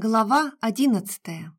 Глава одиннадцатая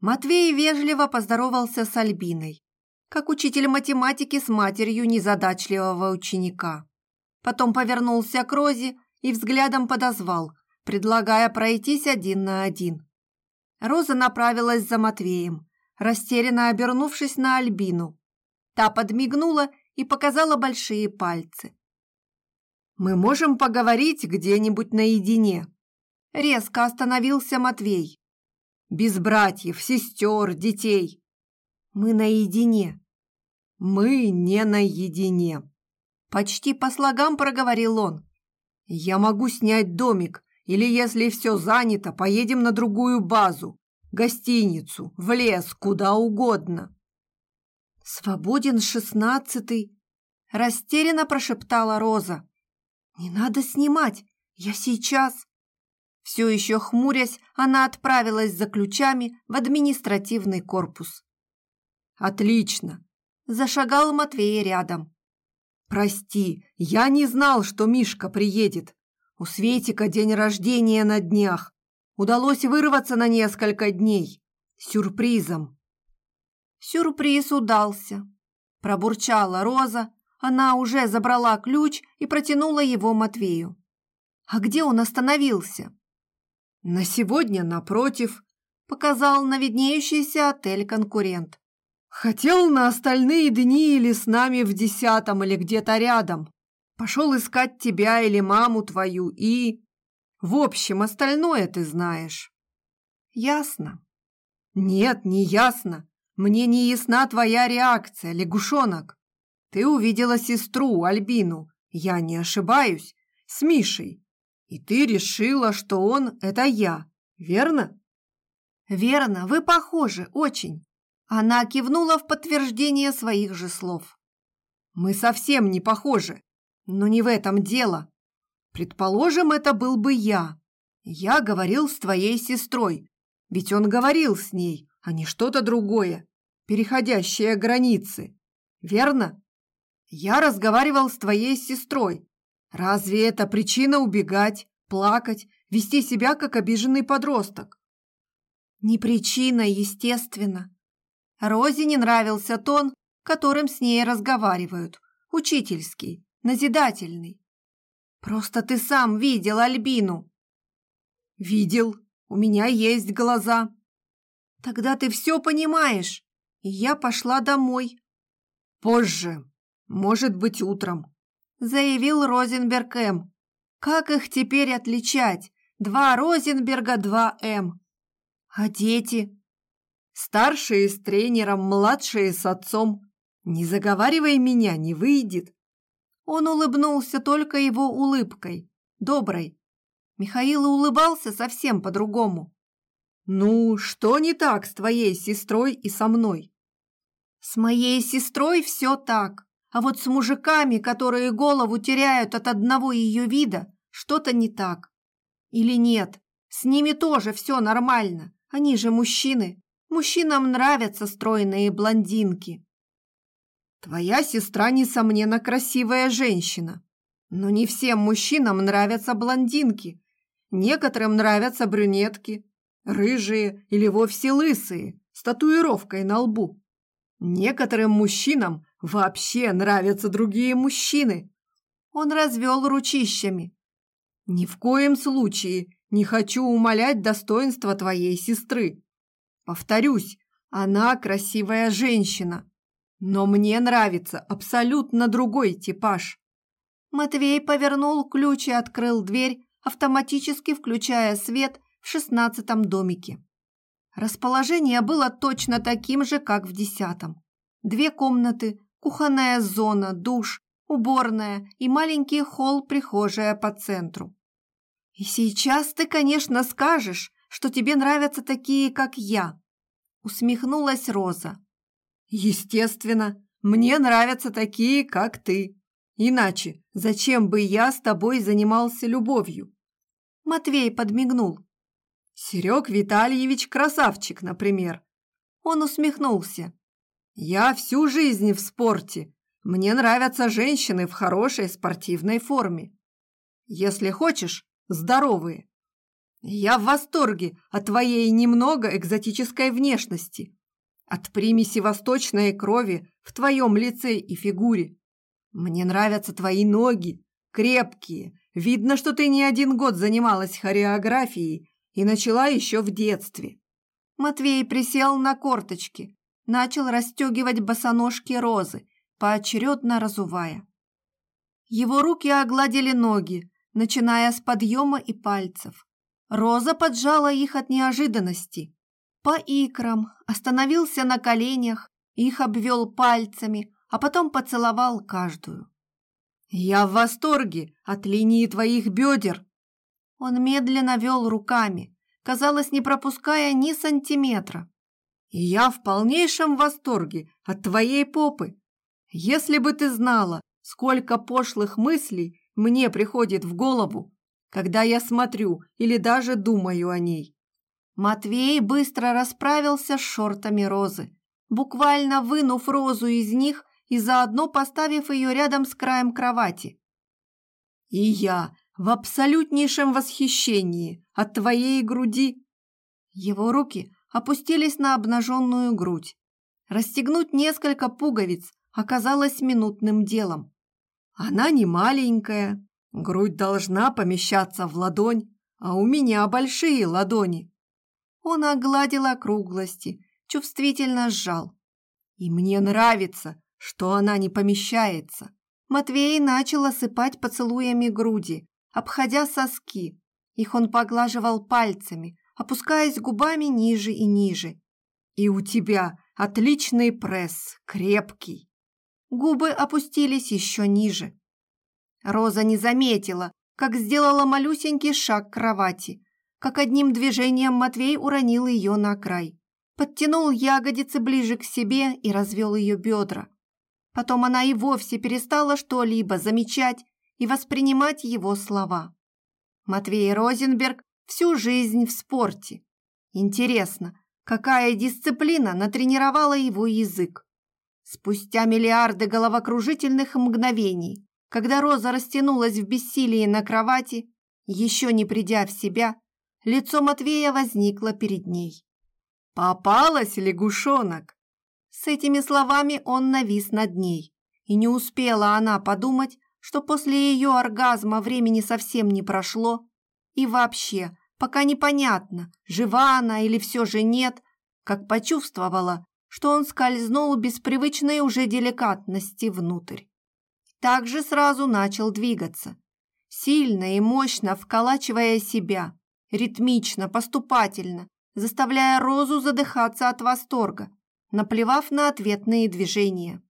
Матвей вежливо поздоровался с Альбиной, как учитель математики с матерью незадачливого ученика. Потом повернулся к Розе и взглядом подозвал, предлагая пройтись один на один. Роза направилась за Матвеем, растерянно обернувшись на Альбину. Та подмигнула и показала большие пальцы. «Мы можем поговорить где-нибудь наедине», Резко остановился Матвей. Без братьев, сестер, детей. Мы наедине. Мы не наедине. Почти по слогам проговорил он. Я могу снять домик, или если все занято, поедем на другую базу, гостиницу, в лес, куда угодно. Свободен шестнадцатый, растерянно прошептала Роза. Не надо снимать, я сейчас. Все еще хмурясь, она отправилась за ключами в административный корпус. «Отлично!» – зашагал Матвей рядом. «Прости, я не знал, что Мишка приедет. У Светика день рождения на днях. Удалось вырваться на несколько дней. Сюрпризом». «Сюрприз удался», – пробурчала Роза. Она уже забрала ключ и протянула его Матвею. «А где он остановился?» На сегодня, напротив, показал на виднеющийся отель конкурент. Хотел на остальные дни или с нами в десятом или где-то рядом. Пошел искать тебя или маму твою и... В общем, остальное ты знаешь. Ясно. Нет, не ясно. Мне не ясна твоя реакция, лягушонок. Ты увидела сестру, Альбину. Я не ошибаюсь. С Мишей. И ты решила, что он – это я, верно? Верно, вы похожи, очень. Она кивнула в подтверждение своих же слов. Мы совсем не похожи, но не в этом дело. Предположим, это был бы я. Я говорил с твоей сестрой, ведь он говорил с ней, а не что-то другое, переходящее границы. Верно? Я разговаривал с твоей сестрой, Разве это причина убегать, плакать, вести себя как обиженный подросток? Не причина, естественно. Розе не нравился тон, которым с ней разговаривают. Учительский, назидательный. Просто ты сам видел Альбину. Видел. У меня есть глаза. Тогда ты все понимаешь. И я пошла домой. Позже. Может быть, утром заявил Розенберг М. Как их теперь отличать? Два Розенберга, два М. А дети? Старшие с тренером, младшие с отцом. Не заговаривай меня, не выйдет. Он улыбнулся только его улыбкой, доброй. Михаил улыбался совсем по-другому. «Ну, что не так с твоей сестрой и со мной?» «С моей сестрой все так. А вот с мужиками, которые голову теряют от одного ее вида, что-то не так. Или нет, с ними тоже все нормально. Они же мужчины. Мужчинам нравятся стройные блондинки. Твоя сестра, несомненно, красивая женщина. Но не всем мужчинам нравятся блондинки. Некоторым нравятся брюнетки, рыжие или вовсе лысые, с татуировкой на лбу. Некоторым мужчинам Вообще нравятся другие мужчины. Он развел ручищами. Ни в коем случае не хочу умалять достоинства твоей сестры. Повторюсь, она красивая женщина. Но мне нравится абсолютно другой типаж. Матвей повернул ключ и открыл дверь, автоматически включая свет в шестнадцатом домике. Расположение было точно таким же, как в десятом. Две комнаты, кухонная зона, душ, уборная и маленький холл-прихожая по центру. И сейчас ты, конечно, скажешь, что тебе нравятся такие, как я, усмехнулась Роза. Естественно, мне нравятся такие, как ты. Иначе зачем бы я с тобой занимался любовью? Матвей подмигнул. Серег Витальевич красавчик, например. Он усмехнулся. Я всю жизнь в спорте. Мне нравятся женщины в хорошей спортивной форме. Если хочешь, здоровые. Я в восторге от твоей немного экзотической внешности, от примеси восточной крови в твоем лице и фигуре. Мне нравятся твои ноги, крепкие. Видно, что ты не один год занималась хореографией и начала еще в детстве. Матвей присел на корточки, начал расстегивать босоножки розы, поочередно разувая. Его руки огладили ноги, начиная с подъема и пальцев. Роза поджала их от неожиданности. По икрам, остановился на коленях, их обвел пальцами, а потом поцеловал каждую. «Я в восторге от линии твоих бедер!» Он медленно вел руками, казалось, не пропуская ни сантиметра. «Я в полнейшем восторге от твоей попы. Если бы ты знала, сколько пошлых мыслей мне приходит в голову, когда я смотрю или даже думаю о ней. Матвей быстро расправился с шортами розы, буквально вынув розу из них и заодно поставив ее рядом с краем кровати. И я в абсолютнейшем восхищении от твоей груди. Его руки опустились на обнаженную грудь. Расстегнуть несколько пуговиц оказалось минутным делом. Она не маленькая, грудь должна помещаться в ладонь, а у меня большие ладони. Он огладил округлости, чувствительно сжал. И мне нравится, что она не помещается. Матвей начал осыпать поцелуями груди, обходя соски. Их он поглаживал пальцами, опускаясь губами ниже и ниже. И у тебя отличный пресс, крепкий. Губы опустились еще ниже. Роза не заметила, как сделала малюсенький шаг к кровати, как одним движением Матвей уронил ее на край, подтянул ягодицы ближе к себе и развел ее бедра. Потом она и вовсе перестала что-либо замечать и воспринимать его слова. Матвей Розенберг всю жизнь в спорте. Интересно, какая дисциплина натренировала его язык? Спустя миллиарды головокружительных мгновений, когда Роза растянулась в бессилии на кровати, еще не придя в себя, лицо Матвея возникло перед ней. «Попалась, лягушонок!» С этими словами он навис над ней, и не успела она подумать, что после ее оргазма времени совсем не прошло, и вообще, пока непонятно, жива она или все же нет, как почувствовала, что он скользнул без привычной уже деликатности внутрь. Также сразу начал двигаться, сильно и мощно вколачивая себя, ритмично, поступательно, заставляя Розу задыхаться от восторга, наплевав на ответные движения.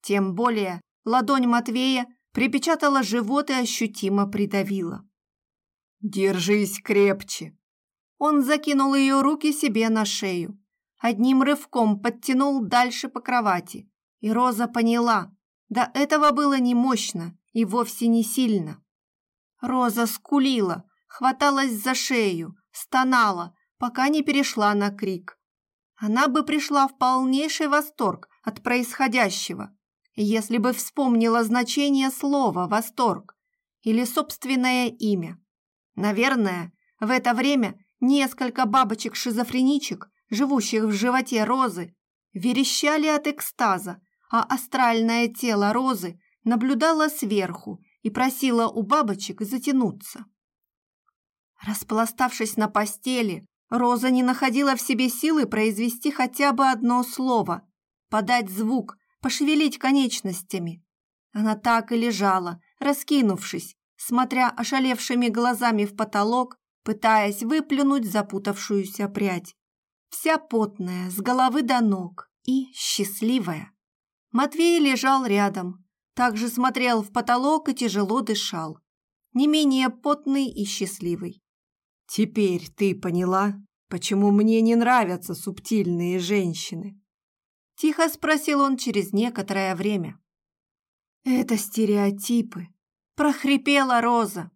Тем более ладонь Матвея припечатала живот и ощутимо придавила. «Держись крепче!» Он закинул ее руки себе на шею, одним рывком подтянул дальше по кровати, и Роза поняла, до этого было не мощно и вовсе не сильно. Роза скулила, хваталась за шею, стонала, пока не перешла на крик. Она бы пришла в полнейший восторг от происходящего, если бы вспомнила значение слова «восторг» или собственное имя. Наверное, в это время несколько бабочек-шизофреничек живущих в животе розы, верещали от экстаза, а астральное тело розы наблюдало сверху и просило у бабочек затянуться. Распластавшись на постели, Роза не находила в себе силы произвести хотя бы одно слово, подать звук, пошевелить конечностями. Она так и лежала, раскинувшись, смотря ошалевшими глазами в потолок, пытаясь выплюнуть запутавшуюся прядь вся потная, с головы до ног и счастливая. Матвей лежал рядом, также смотрел в потолок и тяжело дышал, не менее потный и счастливый. «Теперь ты поняла, почему мне не нравятся субтильные женщины?» Тихо спросил он через некоторое время. «Это стереотипы», – прохрипела Роза.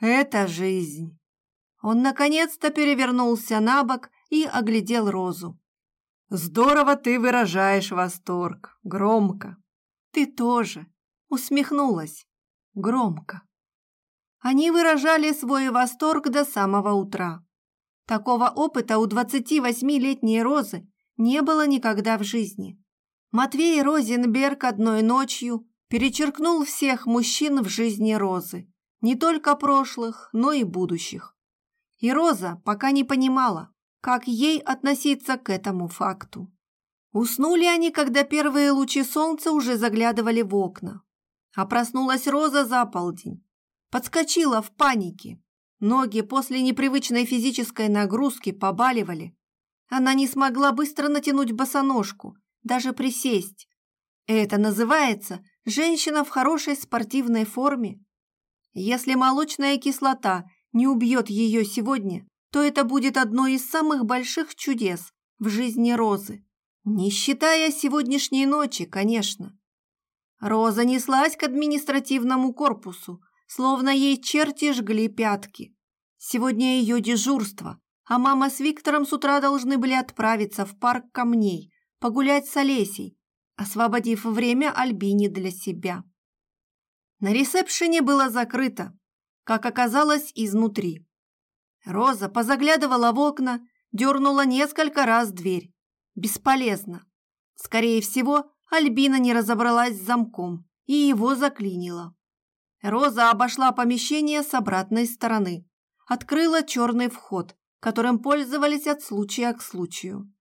«Это жизнь». Он наконец-то перевернулся на бок и оглядел Розу. «Здорово ты выражаешь восторг, громко». «Ты тоже», — усмехнулась, громко. Они выражали свой восторг до самого утра. Такого опыта у 28-летней Розы не было никогда в жизни. Матвей Розенберг одной ночью перечеркнул всех мужчин в жизни Розы, не только прошлых, но и будущих. И Роза пока не понимала, как ей относиться к этому факту. Уснули они, когда первые лучи солнца уже заглядывали в окна. А проснулась Роза за полдень. Подскочила в панике. Ноги после непривычной физической нагрузки побаливали. Она не смогла быстро натянуть босоножку, даже присесть. Это называется «женщина в хорошей спортивной форме». Если молочная кислота не убьет ее сегодня, то это будет одно из самых больших чудес в жизни Розы. Не считая сегодняшней ночи, конечно. Роза неслась к административному корпусу, словно ей черти жгли пятки. Сегодня ее дежурство, а мама с Виктором с утра должны были отправиться в парк камней, погулять с Олесей, освободив время Альбине для себя. На ресепшене было закрыто, как оказалось, изнутри. Роза позаглядывала в окна, дернула несколько раз дверь. Бесполезно. Скорее всего, Альбина не разобралась с замком и его заклинила. Роза обошла помещение с обратной стороны, открыла черный вход, которым пользовались от случая к случаю.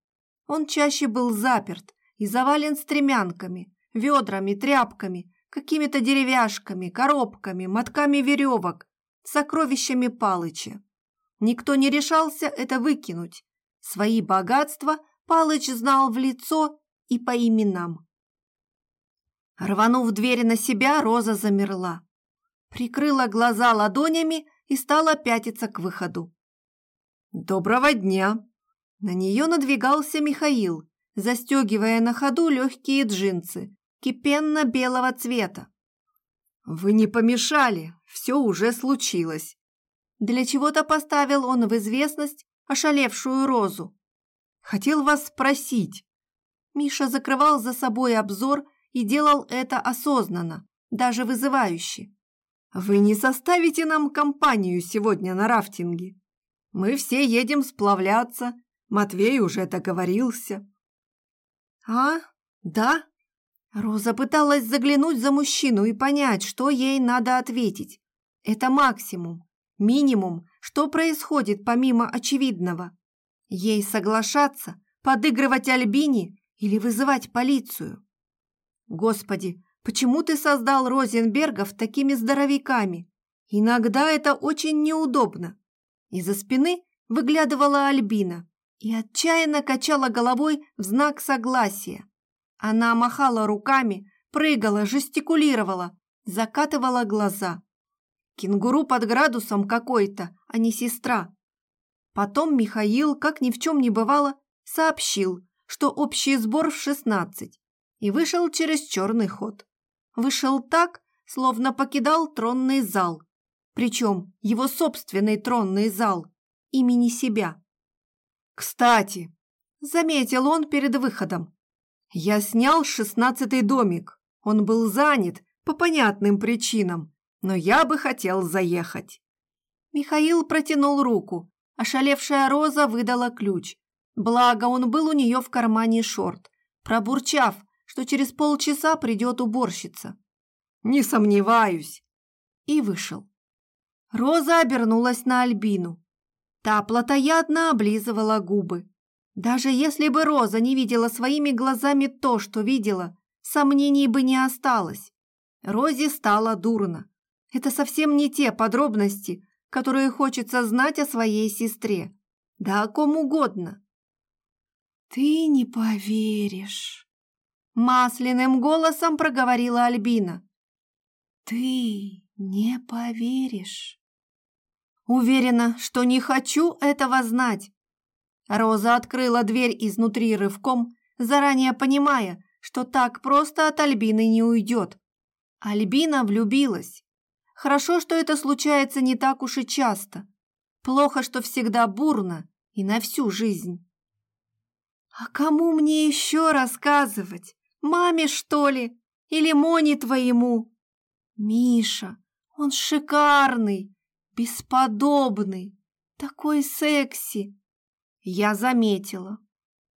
Он чаще был заперт и завален стремянками, ведрами, тряпками, какими-то деревяшками, коробками, мотками веревок, сокровищами Палыча. Никто не решался это выкинуть. Свои богатства Палыч знал в лицо и по именам. Рванув дверь на себя, Роза замерла. Прикрыла глаза ладонями и стала пятиться к выходу. «Доброго дня!» На нее надвигался Михаил, застегивая на ходу легкие джинсы, кипенно-белого цвета. «Вы не помешали, все уже случилось». Для чего-то поставил он в известность ошалевшую розу. Хотел вас спросить. Миша закрывал за собой обзор и делал это осознанно, даже вызывающе. Вы не составите нам компанию сегодня на рафтинге? Мы все едем сплавляться. Матвей уже договорился. А? Да? Роза пыталась заглянуть за мужчину и понять, что ей надо ответить. Это максимум, минимум, что происходит помимо очевидного. Ей соглашаться, подыгрывать Альбине или вызывать полицию. Господи, почему ты создал Розенбергов такими здоровяками? Иногда это очень неудобно. Из-за спины выглядывала Альбина и отчаянно качала головой в знак согласия. Она махала руками, прыгала, жестикулировала, закатывала глаза. Кенгуру под градусом какой-то, а не сестра. Потом Михаил, как ни в чем не бывало, сообщил, что общий сбор в шестнадцать, и вышел через черный ход. Вышел так, словно покидал тронный зал, причем его собственный тронный зал, имени себя. «Кстати», — заметил он перед выходом, — «я снял шестнадцатый домик. Он был занят по понятным причинам, но я бы хотел заехать». Михаил протянул руку. Ошалевшая Роза выдала ключ. Благо, он был у нее в кармане шорт, пробурчав, что через полчаса придет уборщица. «Не сомневаюсь!» И вышел. Роза обернулась на Альбину. Та плотоядно облизывала губы. Даже если бы Роза не видела своими глазами то, что видела, сомнений бы не осталось. Розе стало дурно. Это совсем не те подробности, которые хочется знать о своей сестре. Да о ком угодно. «Ты не поверишь», — масляным голосом проговорила Альбина. «Ты не поверишь». Уверена, что не хочу этого знать. Роза открыла дверь изнутри рывком, заранее понимая, что так просто от Альбины не уйдет. Альбина влюбилась. Хорошо, что это случается не так уж и часто. Плохо, что всегда бурно и на всю жизнь. А кому мне еще рассказывать? Маме, что ли? Или Моне твоему? Миша, Он шикарный, бесподобный, такой секси. Я заметила.